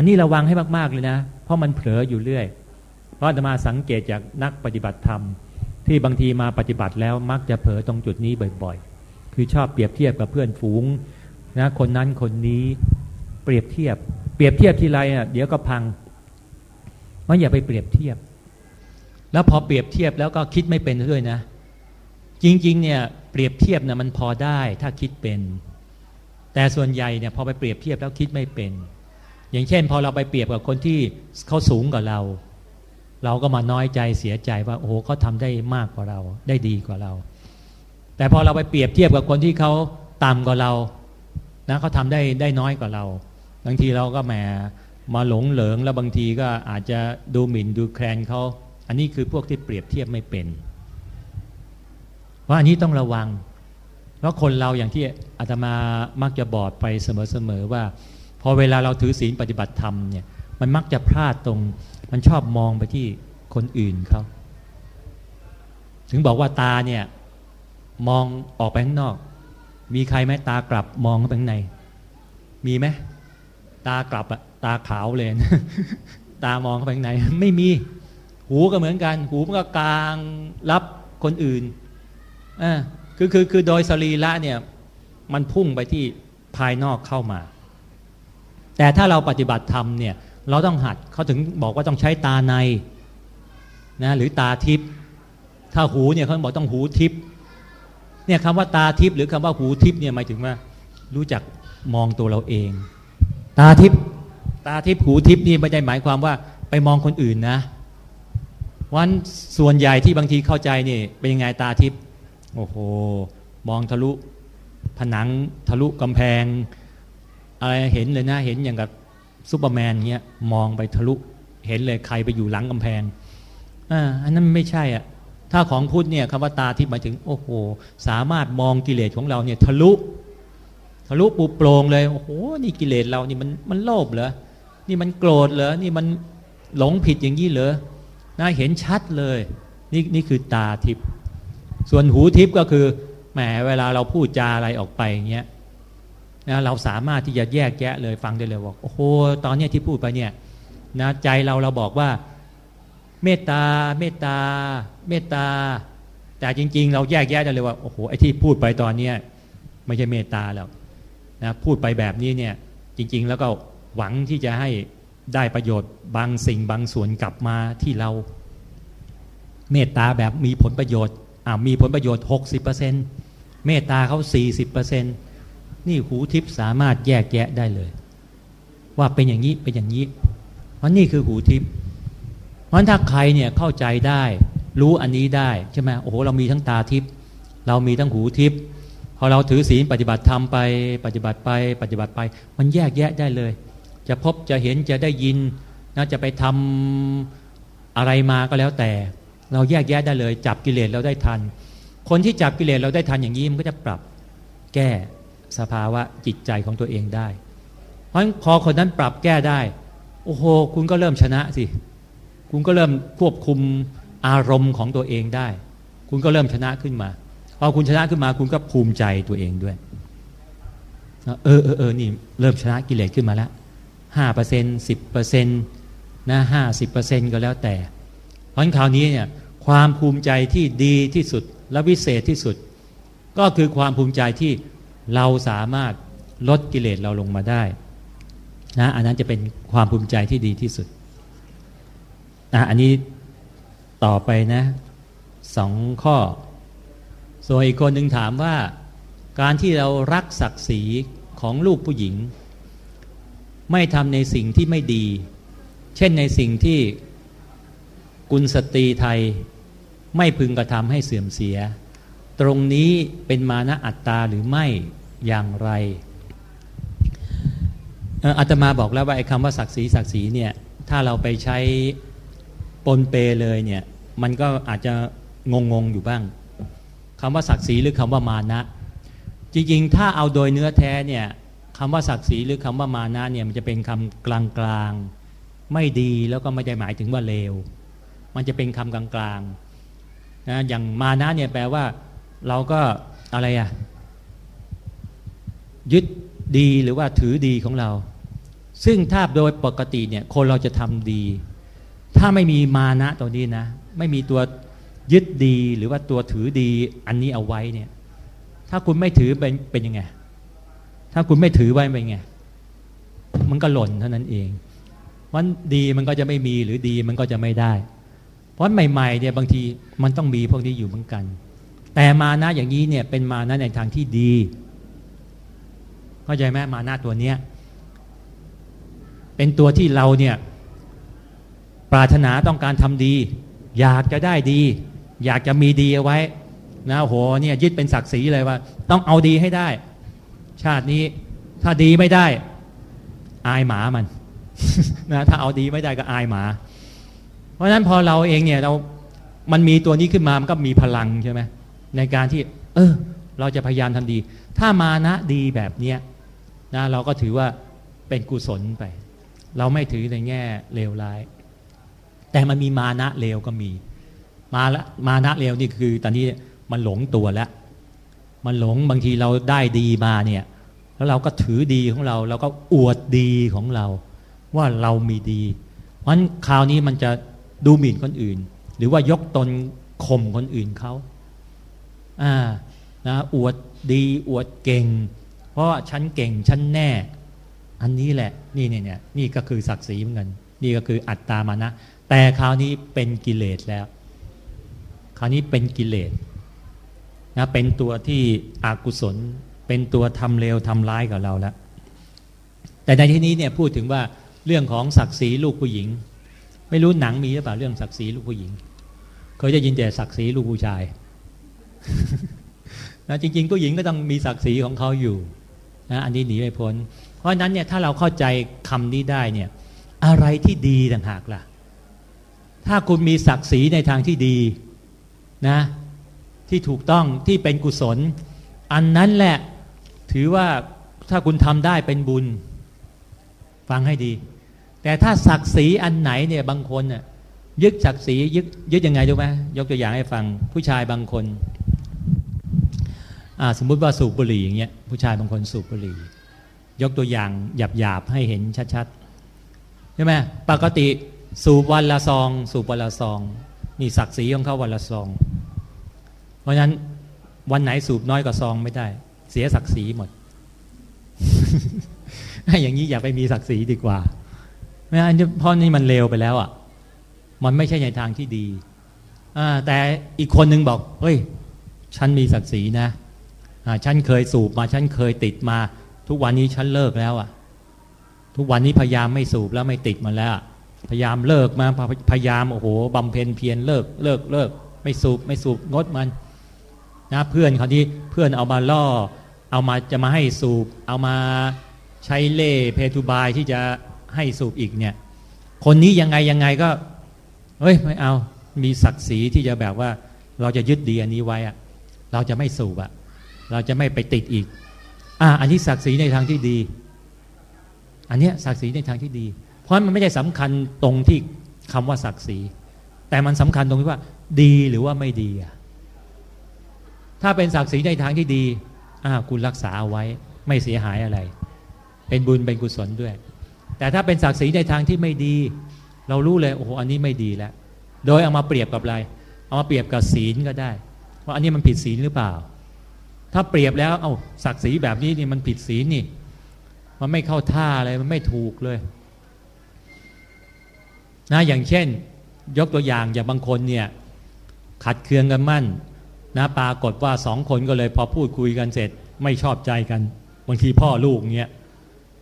อันนี้ระวังให้มากๆเลยนะ เพราะมันเผลออยู่เรื่อย เพราะอาตมาสังเกตจากนักปฏิบัติธรรม ที่บางทีมาปฏิบัติแล้วมักจะเผลอตรงจุดนี้บ่อยๆ คือชอบเปรียบเทียบกับเพื่อนฝูงนะคนนั้นคนนี้เปรียบเทียบ เปรียบเทียบทีไรอะเดี๋ยวก็พังมันอย่าไปเปรียบเทียบ แล้วพอเปรียบเทียบแล้วก็คิดไม่เป็นด้วยนะ จริงๆ เนี่ยเปรียบเทียบนะมันพอได้ถ้าคิดเป็น แต่ส่วนใหญ่เนี่ยพอไปเปรียบเทียบแล้วคิดไม่เป็น อย่างเช่น พอเราไปเปรียบกับคนที่เขาสูงกว่าเรา เราก็มาน้อยใจเสียใจว่าโอ้โหเขาทำได้มากกว่าเรา ได้ดีกว่าเรา แต่พอเราไปเปรียบเทียบกับคนที่เขาต่ำกว่าเรานะเขาทำได้ได้น้อยกว่าเรา บางทีเราก็แหมมาหลงเหลิงแล้วบางทีก็อาจจะดูหมิ่นดูแคลนเขาอันนี้คือพวกที่เปรียบเทียบไม่เป็นว่าอันนี้ต้องระวัง เพราะคนเราอย่างที่อาตมามักจะบอกไปเสมอๆว่า พอเวลาเราถือศีลปฏิบัติธรรมเนี่ยมันมักจะพลาดตรง มันชอบมองไปที่คนอื่นเขาถึงบอกว่าตาเนี่ยมองออกไปข้างนอก มีใครไหมตากลับมองเข้าไปข้างใน มีไหมตากลับอะตาขาวเลย ตามองเข้าไปข้างใน ไม่มี หูก็เหมือนกัน หูมันก็กลางรับคนอื่นอ่าคือคือคือโดยสรีระเนี่ย มันพุ่งไปที่ภายนอกเข้ามา แต่ถ้าเราปฏิบัติธรรมเนี่ยเราต้องหัดเขาถึงบอกว่าต้องใช้ตาในนะหรือตาทิพย์ถ้าหูเนี่ยเขาบอกต้องหูทิพย์เนี่ยคำว่าตาทิพย์หรือคำว่าหูทิพย์เนี่ยหมายถึงว่ารู้จักมองตัวเราเอง ตาทิพย์ตาทิพย์หูทิพย์นี่ไม่ได้หมายความว่าไปมองคนอื่นนะวันส่วนใหญ่ที่บางทีเข้าใจนี่เป็นยังไงตาทิพย์โอ้โห มองทะลุ ผนังทะลุกำแพง อะไรเห็นเลยนะเห็นอย่างกับซูเปอร์แมนเงี้ยมองไปทะลุเห็นเลยใครไปอยู่หลังกำแพงอ่าอันนั้นไม่ใช่อะถ้าของพุทธเนี่ยคำว่าตาที่หมายถึงโอ้โหสามารถมองกิเลสของเราเนี่ยทะลุ ทะลุปูโปรงเลยโอ้โหนี่กิเลสเรานี่มันมันโลภเหรอนี่มันโกรธเหรอนี่มันหลงผิดอย่างนี้เหรอน่าเห็นชัดเลยนี่นี่คือตาทิพย์ส่วนหูทิพย์ก็คือแหมเวลาเราพูดจาอะไรออกไปอย่างเงี้ย นะเราสามารถที่จะแยกแยะเลยฟังได้เลยบอกโอ้โหตอนนี้ที่พูดไปเนี่ยนะใจเราเราบอกว่า เมตตาเมตตา เมตตา แต่จริง ๆ เราแยกแยะได้เลยว่าโอ้โหไอ้ที่พูดไปตอนเนี้ยไม่ใช่เมตตาแล้วนะพูดไปแบบนี้เนี่ยจริง ๆ แล้วก็หวังที่จะให้ได้ประโยชน์บางสิ่งบางส่วนกลับมาที่เรา เมตตาแบบมีผลประโยชน์อ่ามีผลประโยชน์ 60%เมตตาเขา40% นี่หูทิพย์สามารถแยกแยะได้เลย ว่าเป็นอย่างนี้เป็นอย่างนี้ เพราะนี่คือหูทิพย์เพราะถ้าใครเนี่ยเข้าใจได้ รู้อันนี้ได้ใช่ไหมโอ้โหเรามีทั้งตาทิพย์เรามีทั้งหูทิพย์พอเราถือศีลปฏิบัติธรรมไป ปฏิบัติไปปฏิบัติไป มันแยกแยะได้เลย จะพบจะเห็นจะได้ยินน่าจะไปทำอะไรมาก็แล้วแต่ เราแยกแยะได้เลย จับกิเลสเราได้ทัน คนที่จับกิเลสเราได้ทันอย่างนี้มันก็จะปรับแก้ สภาวะจิตใจของตัวเองได้ เพราะพอคนนั้นปรับแก้ได้ โอ้โห คุณก็เริ่มชนะสิ คุณก็เริ่มควบคุมอารมณ์ของตัวเองได้ คุณก็เริ่มชนะขึ้นมา พอคุณชนะขึ้นมา คุณก็ภูมิใจตัวเองด้วย เออเออเออนี่เริ่มชนะกิเลสขึ้นมาแล้วห้าเปอร์เซ็นสิบเปอร์เซ็นต์นะห้าสิบเปอร์เซ็นต์ก็แล้วแต่ เพราะคราวนี้เนี่ยความภูมิใจที่ดีที่สุดและวิเศษที่สุด ก็คือความภูมิใจที่ เราสามารถลดกิเลสเราลงมาได้นะอันนั้นจะเป็นความภูมิใจที่ดีที่สุดนะอันนี้ต่อไปนะสองข้อ ส่วนอีกคนหนึ่งถามว่า การที่เรารักศักดิ์ศรีของลูกผู้หญิง ไม่ทำในสิ่งที่ไม่ดี เช่นในสิ่งที่กุลสตรีไทยไม่พึงกระทำให้เสื่อมเสีย ตรงนี้เป็นมานะอัตตาหรือไม่ อย่างไรอาตมาบอกแล้วว่าไอ้คำว่าศักดิ์ศรีศักดิ์ศรีเนี่ยถ้าเราไปใช้ปนเปเลยเนี่ยมันก็อาจจะงงงอยู่บ้างคำว่าศักดิ์ศรีหรือคำว่ามานะ จริงๆ ถ้าเอาโดยเนื้อแท้เนี่ยคำว่าศักดิ์ศรีหรือคำว่ามานะเนี่ยมันจะเป็นคำกลางๆไม่ดีแล้วก็ไม่ได้หมายถึงว่าเลวมันจะเป็นคำกลางๆนะอย่างมานะเนี่ยแปลว่าเราก็อะไรอะ ยึดดีหรือว่าถือดีของเรา ซึ่งถ้าโดยปกติเนี่ยคนเราจะทำดี ถ้าไม่มีมานะตัวนี้นะ ไม่มีตัวยึดดีหรือว่าตัวถือดีอันนี้เอาไว้เนี่ย ถ้าคุณไม่ถือเป็นเป็นยังไง ถ้าคุณไม่ถือไว้เป็นยังไง มันก็หล่นเท่านั้นเองวันดีมันก็จะไม่มีหรือดีมันก็จะไม่ได้ เพราะใหม่ๆเนี่ยบางทีมันต้องมีพวกนี้อยู่เหมือนกัน แต่มานะอย่างนี้เนี่ยเป็นมานะในทางที่ดี เข้าใจไหมมานะตัวเนี้ยเป็นตัวที่เราเนี่ยปรารถนาต้องการทำดี อยากจะได้ดี อยากจะมีดีเอาไว้นะโหเนี่ยยึดเป็นศักดิ์ศรีเลยว่า ต้องเอาดีให้ได้ ชาตินี้ถ้าดีไม่ได้ อายหมามันนะถ้าเอาดีไม่ได้ก็อายหมา เพราะฉะนั้นพอเราเองเนี่ยเรา มันมีตัวนี้ขึ้นมามันก็มีพลังใช่ไหมในการที่ เออ เราจะพยายามทำดี ถ้ามานะดีแบบเนี้ย นะเราก็ถือว่าเป็นกุศลไป เราไม่ถือในแง่เลวร้าย แต่มันมีมานะเลวก็มี มาละมานะเลวนี่คือ ตอนนี้มันหลงตัวแล้ว มันหลงบางทีเราได้ดีมาเนี่ยแล้วเราก็ถือดีของเราเราก็อวดดีของเรา ว่าเรามีดี เพราะฉะนั้นคราวนี้มันจะดูหมิ่นคนอื่น หรือว่ายกตนข่มคนอื่นเขาอ่านะอวดดีอวดเก่ง ราะฉันเก่งฉันแน่ อันนี้แหละนี่เนี่ยนี่ก็คือศักดิ์ศรีเหมือนกันนี่ก็คืออัตตามานะ แต่คราวนี้เป็นกิเลสแล้ว คราวนี้เป็นกิเลสนะเป็นตัวที่อกุศล เป็นตัวทำเลวทำร้ายกับเราแล้ว แต่ในที่นี้เนี่ยพูดถึงว่าเรื่องของศักดิ์ศรีลูกผู้หญิง ไม่รู้หนังมีหรือเปล่าเรื่องศักดิ์ศรีลูกผู้หญิงเคยจะยินแต่ศักดิ์ศรีลูกผู้ชายนะจริงๆผู้หญิงก็ต้องมีศักดิ์ศรีของเขาอยู่ นะอันนี้หนีไม่พ้น เพราะนั้นเนี่ยถ้าเราเข้าใจคำนี้ได้เนี่ยอะไรที่ดีต่างหากล่ะ ถ้าคุณมีศักดิ์ศรีในทางที่ดีนะ ที่ถูกต้องที่เป็นกุศล อันนั้นแหละถือว่าถ้าคุณทำได้เป็นบุญ ฟังให้ดี แต่ถ้าศักดิ์ศรีอันไหนเนี่ยบางคนน่ยยึดศักดิ์ศรียึดยึดยังไงรู้ไหมยกตัวอย่างให้ฟังผู้ชายบางคน สมมุติว่าสูบบุหรี่อย่างเงี้ยผู้ชายบางคนสูบบุหรี่ ยกตัวอย่างหยาบๆให้เห็นชัดๆใช่ไหมปกติสูบวันละซอง สูบวันละซองนี่ศักดิ์ศรีของเขาวันละซอง เพราะฉะนั้นวันไหนสูบน้อยกว่าซองไม่ได้ เสียศักดิ์ศรีหมดอย่างนี้อย่าไปมีศักดิ์ศรีดีกว่าไม่อันนี้เพราะนี่มันเลวไปแล้วอะ มันไม่ใช่ในทางที่ดีอแต่อีกคนนึงบอก เฮ้ย ฉันมีศักดิ์ศรีนะ ฉันเคยสูบมาฉันเคยติดมา ทุกวันนี้ฉันเลิกแล้วอะ ทุกวันนี้พยายามไม่สูบแล้วไม่ติดมาแล้ว พยายามเลิกมาพยายามโอ้โหบำเพ็ญเพียรเลิกเลิกเลิกไม่สูบไม่สูบงดมันนะเพื่อนเขาที่เพื่อนเอามาล่อ เอามาจะมาให้สูบ เอามาใช้เล่เพทุบายที่จะให้สูบอีกเนี่ย คนนี้ยังไงยังไงก็เฮ้ยไม่เอามีศักดิ์ศรีที่จะแบบว่า เราจะยึดดีอันนี้ไว้อะเราจะไม่สูบอะ เราจะไม่ไปติดอีก อ่า อันนี้ศักดิ์ศรีในทางที่ดี อันเนี้ยศักดิ์ศรีในทางที่ดี เพราะมันไม่ได้สำคัญตรงที่คำว่าศักดิ์ศรี แต่มันสำคัญตรงที่ว่า ดีหรือว่าไม่ดีอะถ้าเป็นศักดิ์ศรีในทางที่ดี อ่า คุณรักษาไว้ไม่เสียหายอะไร เป็นบุญเป็นกุศลด้วย แต่ถ้าเป็นศักดิ์ศรีในทางที่ไม่ดี เรารู้เลย โอ้โห อันนี้ไม่ดีแล้ว โดยเอามาเปรียบกับอะไร เอามาเปรียบกับศีลก็ได้ ว่าอันนี้มันผิดศีลหรือเปล่า ถ้าเปรียบแล้ว เอาศักดิ์ศรีแบบนี้นี่มันผิดศีลนี่ มันไม่เข้าท่าเลยมันไม่ถูกเลย นะอย่างเช่น ยกตัวอย่างอย่างบางคนเนี่ย ขัดเคืองกันมั่น นะปรากฏว่าสองคนก็เลยพอพูดคุยกันเสร็จ ไม่ชอบใจกัน บางทีพ่อลูกเงี้ย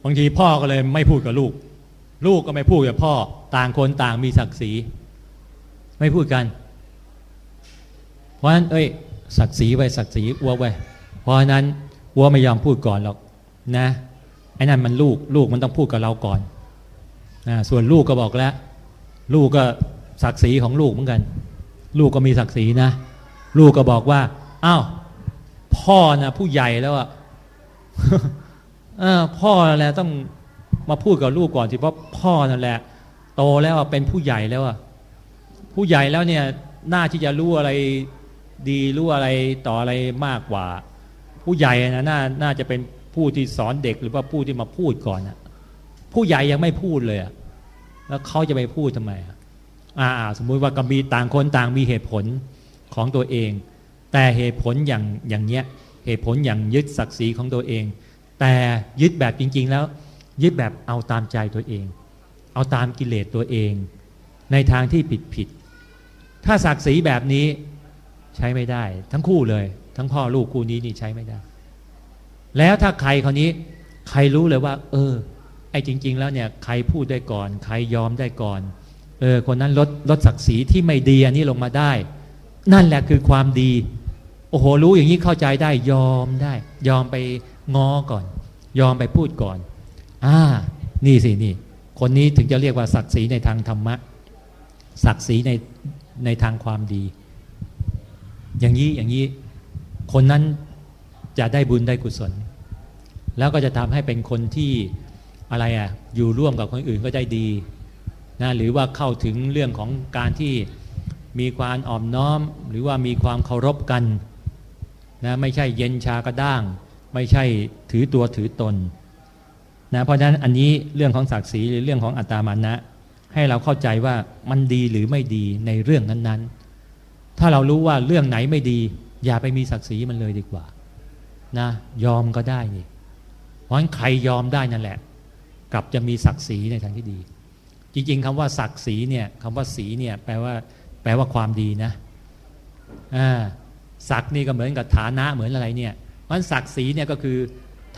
บางทีพ่อก็เลยไม่พูดกับลูก ลูกก็ไม่พูดกับพ่อ ต่างคนต่างมีศักดิ์ศรี ไม่พูดกัน เพราะฉะนั้นเอ้ยศักดิ์ศรีไว้ศักดิ์ศรีอัวไว้ ราะนั้นอัวไม่ยอมพูดก่อนหรอกนะไอ้นั่นมันลูกลูกมันต้องพูดกับเราก่อนนะส่วนลูกก็บอกแล้ว ลูกก็ศักดิ์ศรีของลูกเหมือนกัน ลูกก็มีศักดิ์ศรีนะ ลูกก็บอกว่าอ้าวพ่อนะผู้ใหญ่แล้วอะเออพ่อแหละต้องมาพูดกับลูกก่อนสิเพราะพ่อนั่นแหละ โตแล้วเป็นผู้ใหญ่แล้วอะผู้ใหญ่แล้วเนี่ยน่าที่จะรู้อะไรดีรู้อะไรต่ออะไรมากกว่า ผู้ใหญ่นะน่าน่าจะเป็นผู้ที่สอนเด็กหรือว่าผู้ที่มาพูดก่อนนะผู้ใหญ่ยังไม่พูดเลยแล้วเขาจะไปพูดทำไมอ่าสมมุติว่าก็มีต่างคนต่างมีเหตุผลของตัวเอง แต่เหตุผลอย่างอย่างเนี้ยเหตุผลอย่างยึดศักดิ์ศรีของตัวเอง แต่ยึดแบบจริง ๆ แล้ว ยึดแบบเอาตามใจตัวเอง เอาตามกิเลสตัวเอง ในทางที่ผิดผิดถ้าศักดิ์ศรีแบบนี้ใช้ไม่ได้ ทั้งคู่เลย ทั้งพ่อลูกคู่นี้นี่ใช้ไม่ได้ แล้วถ้าใครคนนี้ ใครรู้เลยว่า เออ ไอ้จริง ๆ แล้วเนี่ยใครพูดได้ก่อน ใครยอมได้ก่อน เออ คนนั้นลดลดศักดิ์ศรีที่ไม่ดีอันนี้ลงมาได้ นั่นแหละคือความดี โอ้โหรู้อย่างนี้เข้าใจได้ยอมได้ ยอมไปง้อก่อน ยอมไปพูดก่อน อ่า นี่สินี่ คนนี้ถึงจะเรียกว่าศักดิ์ศรีในทางธรรมะศักดิ์ศรีในในทางความดี อย่างนี้อย่างนี้ คนนั้นจะได้บุญได้กุศล แล้วก็จะทำให้เป็นคนที่อะไรอะอยู่ร่วมกับคนอื่นก็ได้ดีนะหรือว่าเข้าถึงเรื่องของการที่มีความอ่อมน้อม หรือว่ามีความเคารพกันนะไม่ใช่เย็นชากระด้าง ไม่ใช่ถือตัวถือตนนะเพราะฉะนั้นอันนี้เรื่องของศักดิ์ศรีหรือเรื่องของอัตามานะ ให้เราเข้าใจว่ามันดีหรือไม่ดีในเรื่องนั้นๆ ถ้าเรารู้ว่าเรื่องไหนไม่ดี อย่าไปมีศักดิ์ศรีมันเลยดีกว่า นะ ยอมก็ได้นี่เพราะฉะนั้นใครยอมได้นั่นแหละ กลับจะมีศักดิ์ศรีในทางที่ดี จริง ๆคำว่าศักดิ์ศรีเนี่ยคำว่าศรีเนี่ยแปลว่า แปลว่าความดีนะอ่าศักดิ์นี่ก็เหมือนกับฐานะเหมือนอะไรเนี่ยมันศักดิ์ศรีเนี่ยก็คือ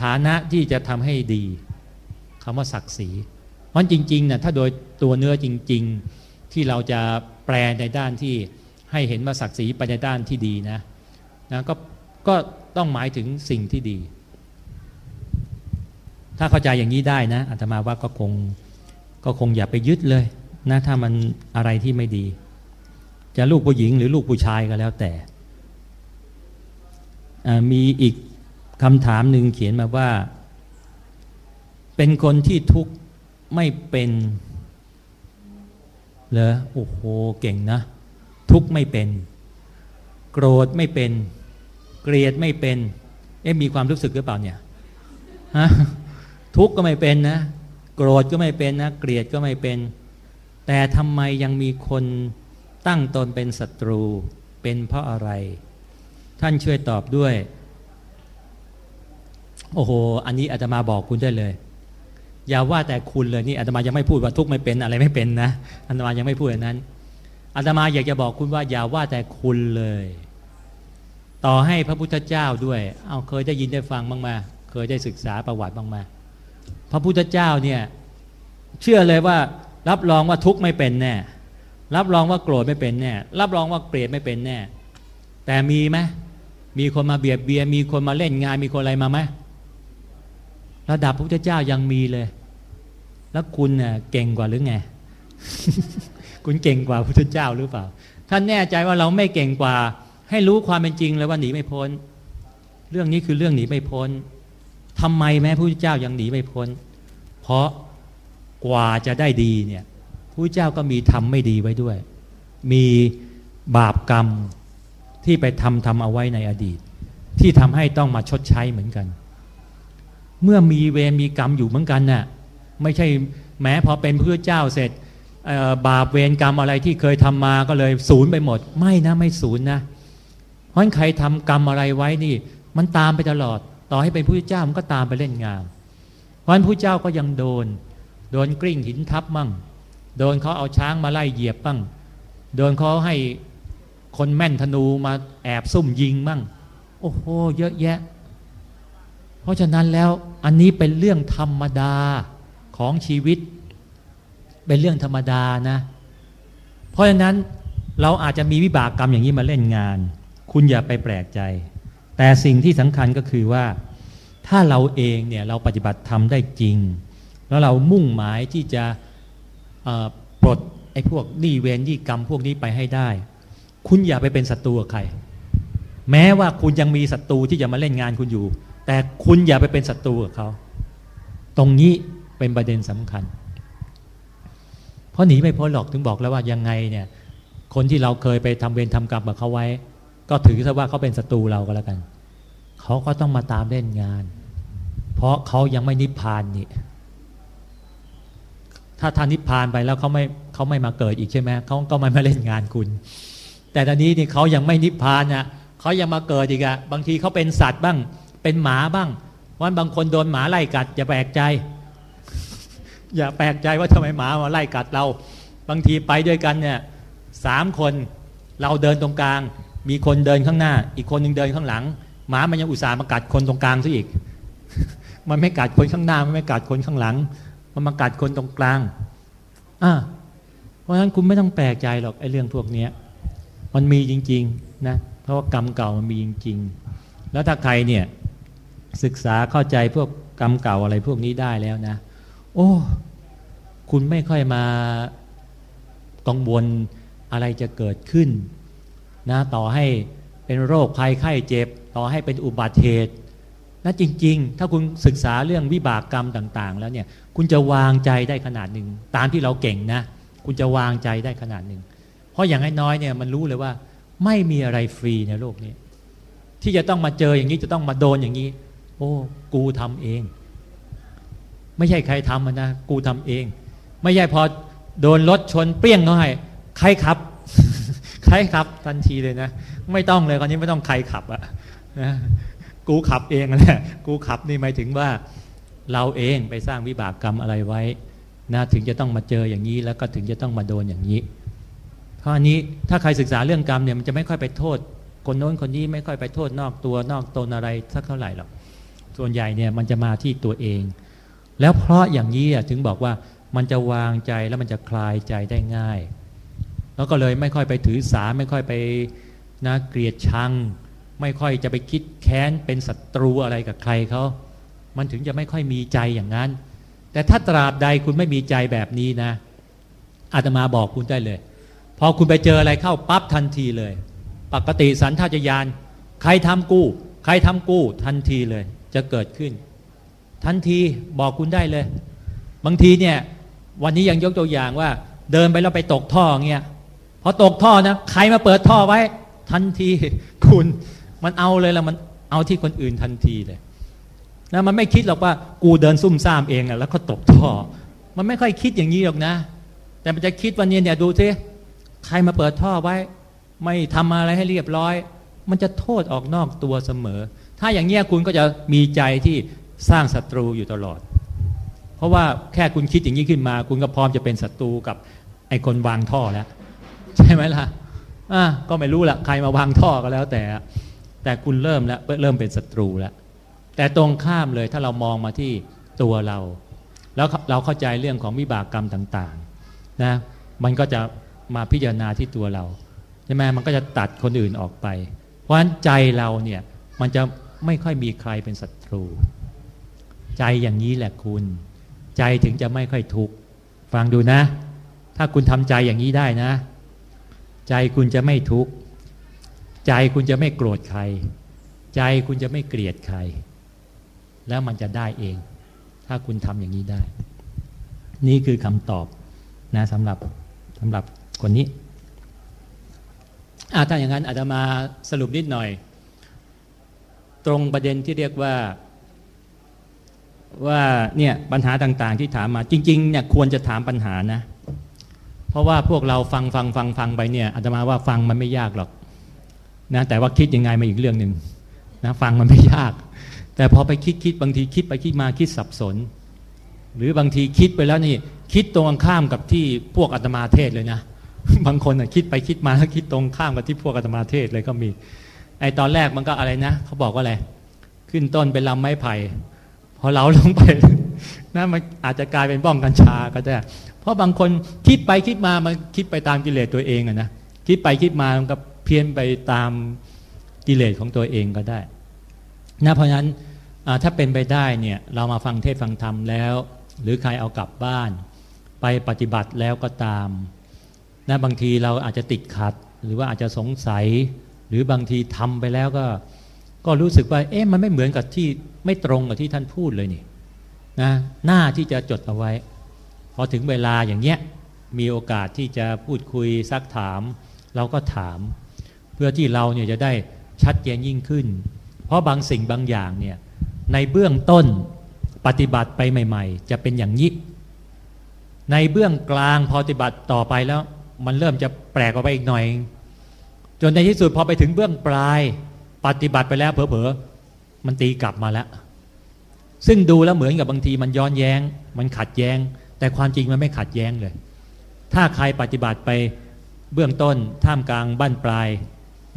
ฐานะที่จะทำให้ดีคำว่าศักดิ์ศรีเพราะจริงๆนะถ้าโดยตัวเนื้อจริง ๆ ที่เราจะแปลในด้านที่ให้เห็นว่าศักดิ์ศรีไปในด้านที่ดีนะ นะก็ก็ต้องหมายถึงสิ่งที่ดี ถ้าเข้าใจอย่างนี้ได้นะอาตมาว่าก็คงก็คงอย่าไปยึดเลยนะถ้ามันอะไรที่ไม่ดี จะลูกผู้หญิงหรือลูกผู้ชายก็แล้วแต่มีอีกคำถามหนึ่งเขียนมาว่า เป็นคนที่ทุกข์ไม่เป็นเหรอโอ้โหเก่งนะ ทุกข์ไม่เป็น โกรธไม่เป็น เกลียดไม่เป็น เอ๊ะมีความรู้สึกหรือเปล่าเนี่ยฮะทุกข์ก็ไม่เป็นนะ โกรธก็ไม่เป็นนะ เกลียดก็ไม่เป็น แต่ทำไมยังมีคนตั้งตนเป็นศัตรูเป็นเพราะอะไร ท่านช่วยตอบด้วย โอ้โห อันนี้อาจจะมาบอกคุณได้เลย อย่าว่าแต่คุณเลยนี่อาตมายังไม่พูดว่าทุกข์ไม่เป็นอะไรไม่เป็นนะอาตมายังไม่พูดอย่างนั้นอาตมาอยากจะบอกคุณว่าอย่าว่าแต่คุณเลย ต่อให้พระพุทธเจ้าด้วย เอาเคยได้ยินได้ฟังบ้างมา เคยได้ศึกษาประวัติบ้างมา พระพุทธเจ้าเนี่ยเชื่อเลยว่ารับรองว่าทุกไม่เป็นแน่ รับรองว่าโกรธไม่เป็นแน่ รับรองว่าเกลียดไม่เป็นแน่ แต่มีไหมมีคนมาเบียดเบียนมีคนมาเล่นงานมีคนอะไรมาไหมระดับพระพุทธเจ้ายังมีเลย แล้วคุณเน่ยเก่งกว่าหรือไง คุณเก่งกว่าพระพุทธเจ้าหรือเปล่าท่านแน่ใจว่าเราไม่เก่งกว่า ให้รู้ความเป็นจริงเลยว่าหนีไม่พ้น เรื่องนี้คือเรื่องหนีไม่พ้นทำไมแม้พระพุทธเจ้ายังหนีไม่พ้น เพราะกว่าจะได้ดีเนี่ยพระเจ้าก็มีทำไม่ดีไว้ด้วย มีบาปกรรมที่ไปทำทำเอาไว้ในอดีต ที่ทำให้ต้องมาชดใช้เหมือนกัน เมื่อมีเวรมีกรรมอยู่เหมือนกันน่ะไม่ใช่แม้พอเป็นพระเจ้าเสร็จบาปเวรกรรมอะไรที่เคยทำมาก็เลยศูนย์ไปหมด ไม่นะไม่ศูนย์นะ เพราะใครทำกรรมอะไรไว้นี่ มันตามไปตลอด ต่อให้เป็นพระเจ้ามันก็ตามไปเล่นงานเพราะฉะนั้นพระเจ้าก็ยังโดน โดนกริ่งหินทับมั่ง โดนเขาเอาช้างมาไล่เหยียบบ้างโดนเขาให้คนแม่นธนูมาแอบซุ่มยิงมั่ง โอ้โหเยอะแยะ เพราะฉะนั้นแล้วอันนี้เป็นเรื่องธรรมดาของชีวิต เป็นเรื่องธรรมดานะ เพราะฉะนั้นเราอาจจะมีวิบากกรรมอย่างนี้มาเล่นงาน คุณอย่าไปแปลกใจ แต่สิ่งที่สำคัญก็คือว่า ถ้าเราเองเนี่ยเราปฏิบัติธรรมได้จริง แล้วเรามุ่งหมายที่จะปลดไอ้พวกนี่เวรนี่กรรมพวกนี้ไปให้ได้ คุณอย่าไปเป็นศัตรูกับใคร แม้ว่าคุณยังมีศัตรูที่จะมาเล่นงานคุณอยู่ แต่คุณอย่าไปเป็นศัตรูกับเขา ตรงนี้เป็นประเด็นสำคัญ เพราะหนีไม่พ้นหรอกถึงบอกแล้วว่ายังไงเนี่ยคนที่เราเคยไปทำเวรทำกรรมกับเขาไว้ ก็ถือซะว่าเขาเป็นศัตรูเราก็แล้วกัน เขาก็ต้องมาตามเล่นงาน เพราะเขายังไม่นิพพานนี่ ถ้าทานนิพพานไปแล้วเขาไม่เขาไม่มาเกิดอีกใช่ไหมเขาก็ไม่มาเล่นงานคุณ แต่ตอนนี้นี่เขายังไม่นิพพานนะเขายังมาเกิดอีกอะบางทีเขาเป็นสัตว์บ้าง เป็นหมาบ้าง วันบางคนโดนหมาไล่กัดอย่าแปลกใจ อย่าแปลกใจว่าทำไมหมามาไล่กัดเรา บางทีไปด้วยกันเนี่ยสามคนเราเดินตรงกลาง มีคนเดินข้างหน้า อีกคนหนึ่งเดินข้างหลัง หมามันยังอุตส่าห์มากัดคนตรงกลางซะอีก มันไม่กัดคนข้างหน้า มันไม่กัดคนข้างหลัง มันมากัดคนตรงกลางอ่าเพราะฉะนั้นคุณไม่ต้องแปลกใจหรอกไอ้เรื่องพวกเนี้ยมันมีจริงๆนะเพราะว่ากรรมเก่ามันมีจริง ๆ แล้วถ้าใครเนี่ยศึกษาเข้าใจพวกกรรมเก่าอะไรพวกนี้ได้แล้วนะ โอ้ คุณไม่ค่อยมากังวลอะไรจะเกิดขึ้น นะต่อให้เป็นโรคภัยไข้เจ็บ ต่อให้เป็นอุบัติเหตุนะจริง ๆ ถ้าคุณศึกษาเรื่องวิบากกรรมต่างๆ แล้วเนี่ยคุณจะวางใจได้ขนาดหนึ่งตามที่เราเก่งนะ คุณจะวางใจได้ขนาดหนึ่งเพราะอย่างน้อยเนี่ยมันรู้เลยว่า ไม่มีอะไรฟรีในโลกนี้ ที่จะต้องมาเจออย่างนี้จะต้องมาโดนอย่างนี้ โอ้กูทำเอง ไม่ใช่ใครทำนนะกูทำเอง ไม่ใช่พอโดนรถชนเปรี้ยงเขาให้ใครขับ ใช่ครับทันทีเลยนะ ไม่ต้องเลยคราวนี้ไม่ต้องใครขับอะนะกูขับเองแหละกูขับนี่หมายถึงว่า เราเองไปสร้างวิบากกรรมอะไรไว้นะถึงจะต้องมาเจออย่างนี้ แล้วก็ถึงจะต้องมาโดนอย่างนี้ เพราะอันนี้ถ้าใครศึกษาเรื่องกรรมเนี่ยมันจะไม่ค่อยไปโทษ คนโน้นคนนี้ไม่ค่อยไปโทษนอกตัวนอกตนอะไรสักเท่าไหร่หรอกส่วนใหญ่เนี่ยมันจะมาที่ตัวเอง แล้วเพราะอย่างนี้ถึงบอกว่ามันจะวางใจแล้วมันจะคลายใจได้ง่าย แล้วก็เลยไม่ค่อยไปถือสาไม่ค่อยไปนะเกลียดชัง ไม่ค่อยจะไปคิดแค้นเป็นศัตรูอะไรกับใครเขามันถึงจะไม่ค่อยมีใจอย่างนั้น แต่ถ้าตราบใดคุณไม่มีใจแบบนี้นะอาตมาบอกคุณได้เลย พอคุณไปเจออะไรเข้าปั๊บทันทีเลย ปกติสันทัจยาน ใครทำกู้ ใครทำกู้ ทันทีเลย จะเกิดขึ้น ทันทีบอกคุณได้เลย บางทีเนี่ย วันนี้ยังยกตัวอย่างว่า เดินไปแล้วไปตกท่อเงี้ย พอตกท่อนะใครมาเปิดท่อไว้ ทันทีคุณมันเอาเลยล้วมันเอาที่คนอื่นทันทีเลยนะมันไม่คิดหรอกว่ากูเดินซุ่มซ่ามเองอะแล้วก็ตกท่อ มันไม่ค่อยคิดอย่างนี้หรอกนะ แต่มันจะคิดวันนี้เนี่ยดูสิใครมาเปิดท่อไว้ ไม่ทำอะไรให้เรียบร้อย มันจะโทษออกนอกตัวเสมอ ถ้าอย่างเงี้ยคุณก็จะมีใจที่สร้างศัตรูอยู่ตลอด เพราะว่าแค่คุณคิดอย่างนี้ขึ้นมา คุณก็พร้อมจะเป็นศัตรูกับไอ้คนวางท่อแล้ว ใช่ไหมล่ะอะก็ไม่รู้ละใครมาวางท่อก็แล้วแต่ แต่คุณเริ่มแล้วเริ่มเป็นศัตรูแล้ว แต่ตรงข้ามเลยถ้าเรามองมาที่ตัวเรา แล้วเราเข้าใจเรื่องของวิบากกรรมต่างๆนะมันก็จะมาพิจารณาที่ตัวเราใช่ไหมมันก็จะตัดคนอื่นออกไป เพราะฉะนั้นใจเราเนี่ยมันจะไม่ค่อยมีใครเป็นศัตรู ใจอย่างนี้แหละคุณ ใจถึงจะไม่ค่อยทุกข์ฟังดูนะ ถ้าคุณทำใจอย่างนี้ได้นะ ใจคุณจะไม่ทุกข์ใจคุณจะไม่โกรธใคร ใจคุณจะไม่เกลียดใคร แล้วมันจะได้เอง ถ้าคุณทำอย่างนี้ได้ นี่คือคำตอบนะสำหรับสำหรับคนนี้อาถ้าอย่างนั้นอาจจะมาสรุปนิดหน่อย ตรงประเด็นที่เรียกว่าว่าเนี่ยปัญหาต่างๆที่ถามมาจริงๆเนี่ยควรจะถามปัญหานะ เพราะว่าพวกเราฟังฟังฟังฟังไปเนี่ยอาจมาว่าฟังมันไม่ยากหรอกนะแต่ว่าคิดยังไงมาอีกเรื่องหนึ่งนะฟังมันไม่ยาก แต่พอไปคิดคิดบางทีคิดไปคิดมาคิดสับสน หรือบางทีคิดไปแล้วนี่ คิดตรงข้ามกับที่พวกอาตมาเทศเลยนะ บางคนคิดไปคิดมาแล้วคิดตรงข้ามกับที่พวกอาตมาเทศเลยก็มีไอตอนแรกมันก็อะไรนะเขาบอกว่าอะไรขึ้นต้นเป็นลำไม้ไผ่พอเราลงไป นะมันอาจจะกลายเป็นบ้องกัญชาก็ได้ เพราะบางคนคิดไปคิดมามันคิดไปตามกิเลสตัวเองอะนะคิดไปคิดมามันก็เพี้ยนไปตามกิเลสของตัวเองก็ได้นะเพราะฉะนั้นถ้าเป็นไปได้เนี่ยเรามาฟังเทศฟังธรรมแล้ว หรือใครเอากลับบ้าน ไปปฏิบัติแล้วก็ตามนะบางทีเราอาจจะติดขัด หรือว่าอาจจะสงสัย หรือบางทีทำไปแล้วก็ ก็รู้สึกว่าเอ๊ะมันไม่เหมือนกับที่ไม่ตรงกับที่ท่านพูดเลยนี่ นะหน้าที่จะจดเอาไว้ พอถึงเวลาอย่างเงี้ยมีโอกาสที่จะพูดคุยซักถาม เราก็ถาม เพื่อที่เราเนี่ยจะได้ชัดเจนยิ่งขึ้น เพราะบางสิ่งบางอย่างเนี่ยในเบื้องต้นปฏิบัติไปใหม่ ๆ จะเป็นอย่างนี้ ในเบื้องกลางพอปฏิบัติต่อไปแล้ว มันเริ่มจะแปลกออกไปอีกหน่อย จนในที่สุดพอไปถึงเบื้องปลาย ปฏิบัติไปแล้วเผลอๆมันตีกลับมาแล้ว ซึ่งดูแล้วเหมือนกับบางทีมันย้อนแย้ง มันขัดแย้ง แต่ความจริงมันไม่ขัดแย้งเลย ถ้าใครปฏิบัติไปเบื้องต้นท่ามกลางบ้านปลาย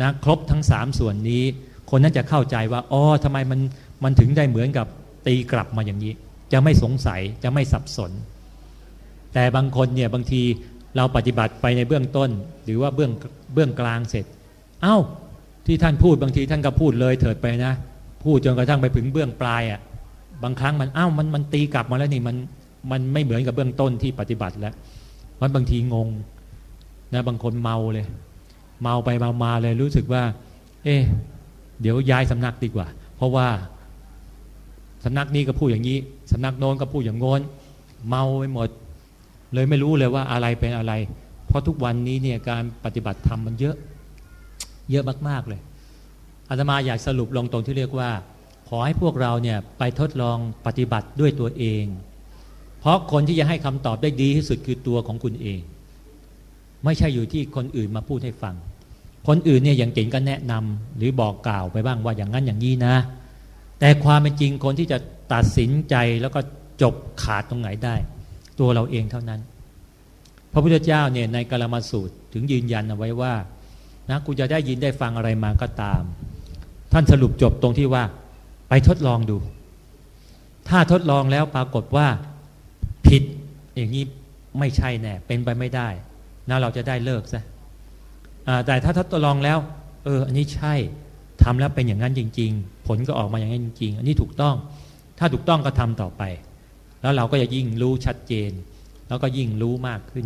นะครบทั้งสามส่วนนี้ คนนั้นจะเข้าใจว่าอ๋อทำไมมันมันถึงได้เหมือนกับตีกลับมาอย่างนี้ จะไม่สงสัยจะไม่สับสน แต่บางคนเนี่ยบางทีเราปฏิบัติไปในเบื้องต้น หรือว่าเบื้องเบื้องกลางเสร็จ เอา้าที่ท่านพูดบางทีท่านก็พูดเลยเถิดไปนะ พูดจนกระทั่งไปถึงเบื้องปลายอะ่ะ บางครั้งมันอ้าวมันมันตีกลับมาแล้วนี่มันมันไม่เหมือนกับเบื้องต้นที่ปฏิบัติแล้วเพราะบางทีงงนะบางคนเมาเลย เมาไปเมามาเลยรู้สึกว่า เอ๊เดี๋ยวย้ายสำนักดีกว่า เพราะว่าสำนักนี้ก็พูดอย่างนี้สำนักโน้นก็พูดอย่างโน้นเมาไปหมด เลยไม่รู้เลยว่าอะไรเป็นอะไร เพราะทุกวันนี้เนี่ยการปฏิบัติธรรมมันเยอะ เยอะมากๆเลยอาตมาอยากสรุปลงตรงที่เรียกว่า ขอให้พวกเราเนี่ยไปทดลองปฏิบัติด้วยตัวเอง เพราะคนที่จะให้คำตอบได้ดีที่สุดคือตัวของคุณเอง ไม่ใช่อยู่ที่คนอื่นมาพูดให้ฟัง คนอื่นเนี่ยอย่างเก่งก็แนะนำหรือบอกกล่าวไปบ้างว่าอย่างนั้นอย่างนี้นะ แต่ความเป็นจริงคนที่จะตัดสินใจแล้วก็จบขาดตรงไหนได้ ตัวเราเองเท่านั้น พระพุทธเจ้าเนี่ยในกลมาสูตรถึงยืนยันเอาไว้ว่านะกูจะได้ยินได้ฟังอะไรมาก็ตาม ท่านสรุปจบตรงที่ว่า ไปทดลองดู ถ้าทดลองแล้วปรากฏว่าผิดอย่างนี้ไม่ใช่แน่เป็นไปไม่ได้นะเราจะได้เลิกซะแต่ถ้าทดลองแล้ว เออ อันนี้ใช่ทำแล้วเป็นอย่างนั้นจริง ๆ ผลก็ออกมาอย่างนั้นจริง ๆ อันนี้ถูกต้อง ถ้าถูกต้องก็ทำต่อไป แล้วเราก็จะยิ่งรู้ชัดเจน แล้วก็ยิ่งรู้มากขึ้น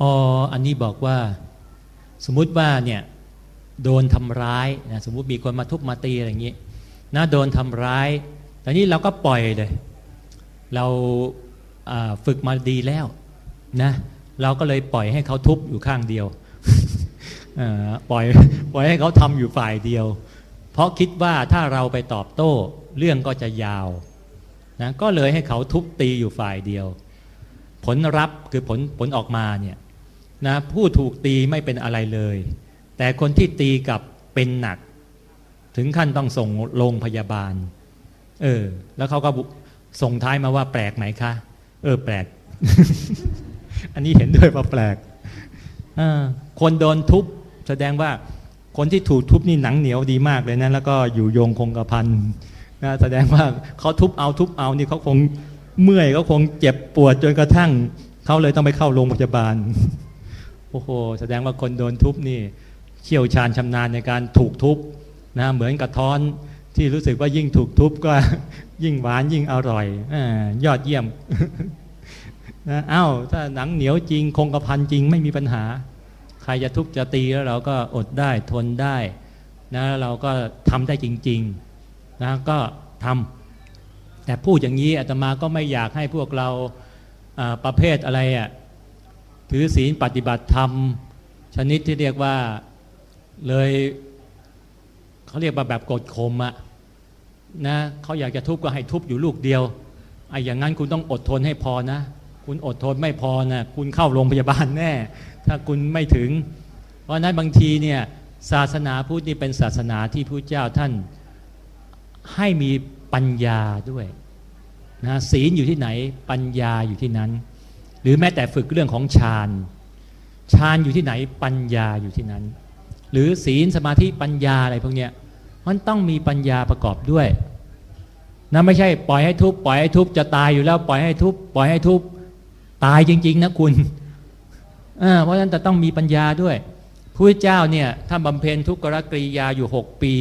อ๋ออันนี้บอกว่า สมมุติว่าเนี่ย โดนทำร้ายนะสมมุติมีคนมาทุบมาตีอะไรอย่างนี้นะโดนทำร้ายแต่นี้เราก็ปล่อยเลย เราฝึกมาดีแล้วนะเราก็เลยปล่อยให้เขาทุบอยู่ข้างเดียวปล่อยปล่อยให้เขาทำอยู่ฝ่ายเดียว เพราะคิดว่าถ้าเราไปตอบโต้เรื่องก็จะยาวนะก็เลยให้เขาทุบตีอยู่ฝ่ายเดียว ผลรับคือผลผลออกมาเนี่ยนะผู้ถูกตีไม่เป็นอะไรเลย แต่คนที่ตีกับเป็นหนัก ถึงขั้นต้องส่งโรงพยาบาล เออ แล้วเขาก็ส่งท้ายมาว่าแปลกไหมคะ เออ แปลก อันนี้เห็นด้วยว่าแปลกคนโดนทุบ แสดงว่าคนที่ถูกทุบนี่หนังเหนียวดีมากเลยนะ แล้วก็อยู่โยงคงกระพันนะแสดงว่าเขาทุบเอาทุบเอานี่เขาคงเมื่อยเขาคงเจ็บปวดจนกระทั่งเขาเลยต้องไปเข้าโรงพยาบาลโอ้โหแสดงว่าคนโดนทุบนี่ เชี่ยวชาญชำนาญในการถูกทุบนะเหมือนกระท้อนที่รู้สึกว่ายิ่งถูกทุบก็ยิ่งหวานยิ่งอร่อยอยอดเยี่ยมนะอ้าวถ้าหนังเหนียวจริง คงกระพันจริงไม่มีปัญหา ใครจะทุบจะตีแล้วเราก็อดได้ทนได้นะเราก็ทำได้จริงๆนะก็ทำแต่พูดอย่างนี้อาตมาก็ไม่อยากให้พวกเราประเภทอะไรอะถือศีลปฏิบัติธรรม ชนิดที่เรียกว่า เลยเขาเรียกว่าแบบกดข่มอะนะเขาอยากจะทุบก็ให้ทุบอยู่ลูกเดียวไอ้อย่างนั้นคุณต้องอดทนให้พอนะ คุณอดทนไม่พอนะคุณเข้าโรงพยาบาลแน่ ถ้าคุณไม่ถึง เพราะนั้นบางทีเนี่ยศาสนาพุทธนี่เป็นศาสนาที่พระเจ้าท่านให้มีปัญญาด้วยนะศีลอยู่ที่ไหนปัญญาอยู่ที่นั้น หรือแม้แต่ฝึกเรื่องของฌานฌานอยู่ที่ไหนปัญญาอยู่ที่นั้น หรือศีลสมาธิปัญญาอะไรพวกเนี้ยมันต้องมีปัญญาประกอบด้วยนะไม่ใช่ปล่อยให้ทุบปล่อยให้ทุบจะตายอยู่แล้วปล่อยให้ทุบปล่อยให้ทุบตายจริง ๆ นะคุณเพราะฉะนั้นแต่ต้องมีปัญญาด้วยพระเจ้าเนี่ยท่านบำเพ็ญทุกขกริยาอยู่หกปี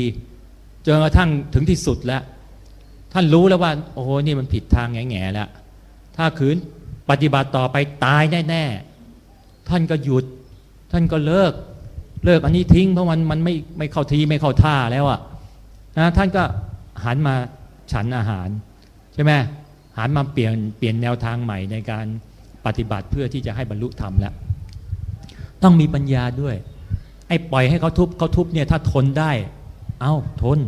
จนกระทั่งถึงที่สุดแล้ว ท่านรู้แล้วว่า โอ้โหนี่มันผิดทางแง่ๆแล้ว ถ้าขืนปฏิบัติต่อไปตายแน่ๆท่านก็หยุด ท่านก็เลิก เลิกอันนี้ทิ้งเพราะมันมันไม่ไม่เข้าทีไม่เข้าท่าแล้วอะนะท่านก็หันมาฉันอาหารใช่ไหมหันมาเปลี่ยนเปลี่ยนแนวทางใหม่ในการปฏิบัติเพื่อที่จะให้บรรลุธรรมแล้วต้องมีปัญญาด้วย ไอ้ปล่อยให้เขาทุบเขาทุบเนี่ยถ้าทนได้ เอา้าทน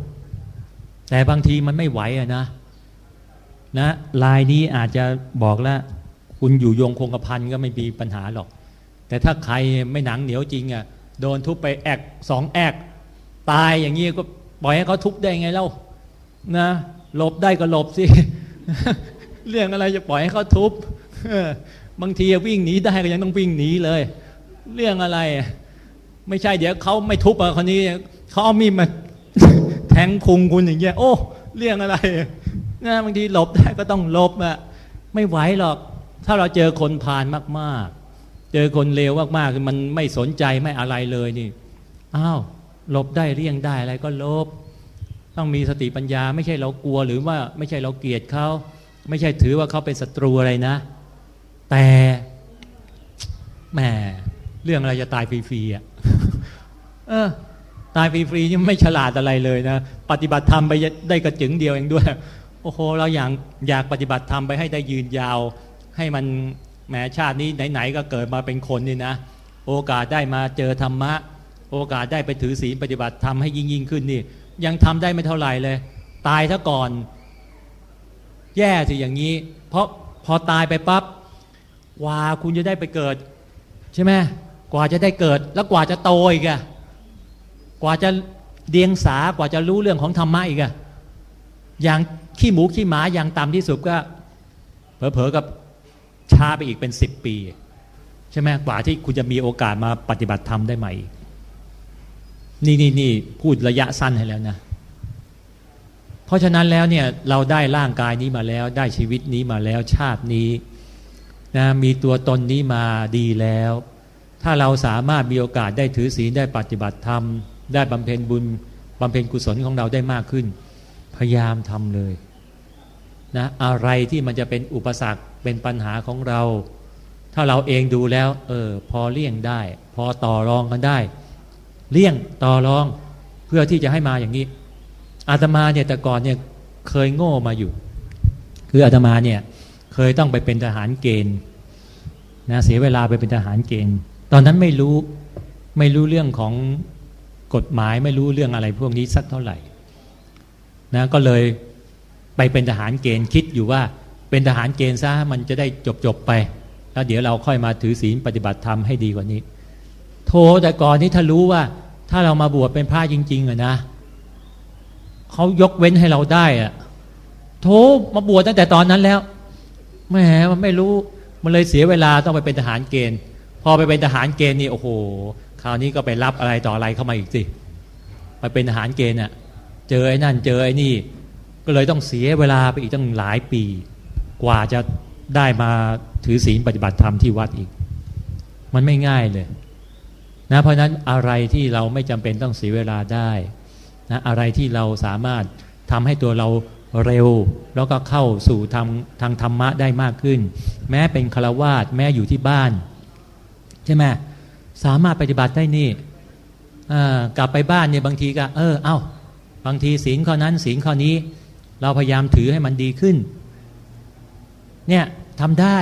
แต่บางทีมันไม่ไหวอะนะนะลายนี้อาจจะบอกแล้ว คุณอยู่ยงคงกระพันก็ไม่มีปัญหาหรอก แต่ถ้าใครไม่หนังเหนียวจริงอะ โดนทุบไปแอกสองแอกตายอย่างนี้ก็ปล่อยให้เขาทุบได้ไงเล่านะหลบได้ก็หลบสิ เรื่องอะไรจะปล่อยให้เขาทุบบางทีวิ่งหนีได้ก็ยังต้องวิ่งหนีเลย เรื่องอะไร ไม่ใช่เดี๋ยวเขาไม่ทุบอะคนนี้เขาเอามีดมาแทงพุงคุณอย่างเงี้ยโอ้ เรื่องอะไรนะบางทีหลบได้ก็ต้องหลบอะไม่ไหวหรอก ถ้าเราเจอคนผ่านมาก เจอคนเลวมากๆมันไม่สนใจไม่อะไรเลยนี่อ้าวลบได้เลี่ยงได้อะไรก็ลบ ต้องมีสติปัญญา ไม่ใช่เรากลัวหรือว่าไม่ใช่เราเกลียดเขาไม่ใช่ถือว่าเขาเป็นศัตรูอะไรนะ แต่แหมเรื่องอะไรจะตายฟรีๆอะเออตายฟรีๆนี่ไม่ฉลาดอะไรเลยนะ ปฏิบัติธรรมไปได้กระจึงเดียวเองด้วย โอ้โห เราอยากอยากปฏิบัติธรรมไปให้ได้ยืนยาว ให้มัน แม้ชาตินี้ไหนๆก็เกิดมาเป็นคนนี่นะ โอกาสได้มาเจอธรรมะ โอกาสได้ไปถือศีลปฏิบัติธรรมให้ยิ่งยิ่งขึ้นนี่ ยังทำได้ไม่เท่าไหร่เลย ตายซะก่อน แย่สิอย่างนี้ เพราะพอตายไปปับ๊บกว่าคุณจะได้ไปเกิด ใช่ไหมกว่าจะได้เกิด แล้วกว่าจะโตอีกอะกว่าจะเดียงสากว่าจะรู้เรื่องของธรรมะอีกอะอย่างขี้หมูขี้หมาอย่างต่ำที่สุดก็เผลอๆกับ ช้าไปอีกเป็นสิบปี ใช่ไหมกว่าที่คุณจะมีโอกาสมาปฏิบัติธรรมได้ใหม่ นี่นี่นี่พูดระยะสั้นให้แล้วนะ เพราะฉะนั้นแล้วเนี่ยเราได้ร่างกายนี้มาแล้ว ได้ชีวิตนี้มาแล้วชาตินี้นะมีตัวตนนี้มาดีแล้ว ถ้าเราสามารถมีโอกาสได้ถือศีลได้ปฏิบัติธรรม ได้บำเพ็ญบุญบำเพ็ญกุศลของเราได้มากขึ้น พยายามทำเลยนะอะไรที่มันจะเป็นอุปสรรค เป็นปัญหาของเรา ถ้าเราเองดูแล้ว เออ พอเลี่ยงได้ พอต่อรองกันได้ เลี่ยงต่อรองเพื่อที่จะให้มาอย่างนี้ อาตมาเนี่ยแต่ก่อนเนี่ยเคยโง่มาอยู่ คืออาตมาเนี่ย เคยต้องไปเป็นทหารเกณฑ์นะเสียเวลาไปเป็นทหารเกณฑ์ ตอนนั้นไม่รู้ไม่รู้เรื่องของกฎหมายไม่รู้เรื่องอะไรพวกนี้สักเท่าไหร่นะก็เลยไปเป็นทหารเกณฑ์คิดอยู่ว่า เป็นทหารเกณฑ์ซะมันจะได้จบจบไป แล้วเดี๋ยวเราค่อยมาถือศีลปฏิบัติธรรมให้ดีกว่านี้ โทแต่ก่อนนี้ถ้ารู้ว่า ถ้าเรามาบวชเป็นพระจริงๆอะนะเขายกเว้นให้เราได้อะโทมาบวชตั้งแต่ตอนนั้นแล้วแหมมันไม่รู้มันเลยเสียเวลาต้องไปเป็นทหารเกณฑ์ พอไปเป็นทหารเกณฑ์นี่โอ้โหคราวนี้ก็ไปรับอะไรต่ออะไรเข้ามาอีกสิไปเป็นทหารเกณฑ์อะเจอไอ้นั่นเจอไอ้นี่ ก็เลยต้องเสียเวลาไปอีกตั้งหลายปี กว่าจะได้มาถือศีลปฏิบัติธรรมที่วัดอีก มันไม่ง่ายเลยนะเพราะนั้นอะไรที่เราไม่จำเป็นต้องเสียเวลาได้นะอะไรที่เราสามารถทำให้ตัวเราเร็ว แล้วก็เข้าสู่ทางทางธรรมะได้มากขึ้น แม้เป็นฆราวาสแม้อยู่ที่บ้าน ใช่ไหมสามารถปฏิบัติได้นี่กลับไปบ้านเนี่ยบางทีก็ เออ เอา้า บางทีศีลข้อนั้นศีลข้อนี้ เราพยายามถือให้มันดีขึ้น เนี่ยทำได้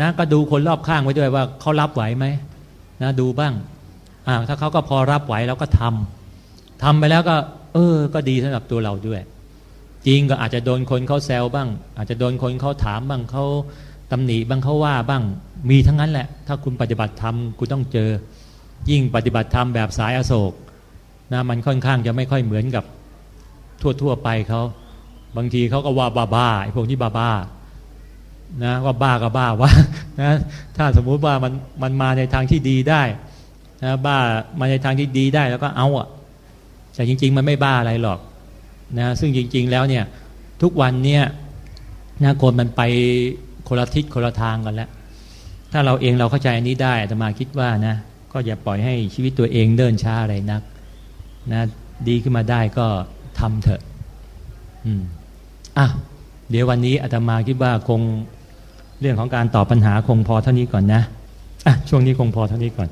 นะก็ดูคนรอบข้างไว้ด้วยว่าเขารับไหวไหมนะดูบ้างอ่าถ้าเขาก็พอรับไหวแล้วก็ทำทำไปแล้วก็ เออ ก็ดีสำหรับตัวเราด้วย จริงก็อาจจะโดนคนเขาแซวบ้าง อาจจะโดนคนเขาถามบ้างเขาตำหนิบ้างเขาว่าบ้างมีทั้งนั้นแหละ ถ้าคุณปฏิบัติธรรมคุณต้องเจอ ยิ่งปฏิบัติธรรมแบบสายอโศกนะมันค่อนข้างจะไม่ค่อยเหมือนกับทั่วๆไปเขาบางทีเขาก็ว่าบ้าบ้าไอ้พวกนี้บ้าบ้า นะว่าบ้าก็บ้าว่านะถ้าสมมุติว่ามันมันมาในทางที่ดีได้นะบ้ามาในทางที่ดีได้แล้วก็เอาอะแต่จริง ๆ มันไม่บ้าอะไรหรอกนะซึ่งจริง ๆ แล้วเนี่ยทุกวันเนี่ยนะคนมันไปคนละทิศคนละทางกันแล้ว ถ้าเราเองเราเข้าใจอันนี้ได้แต่มาคิดว่านะก็อย่าปล่อยให้ชีวิตตัวเองเดินช้าอะไรนักนะดีขึ้นมาได้ก็ทำเถอะ อืมอะเดี๋ยววันนี้อาตมาคิดว่าคง เรื่องของการตอบปัญหาคงพอเท่านี้ก่อนนะอะช่วงนี้คงพอเท่านี้ก่อน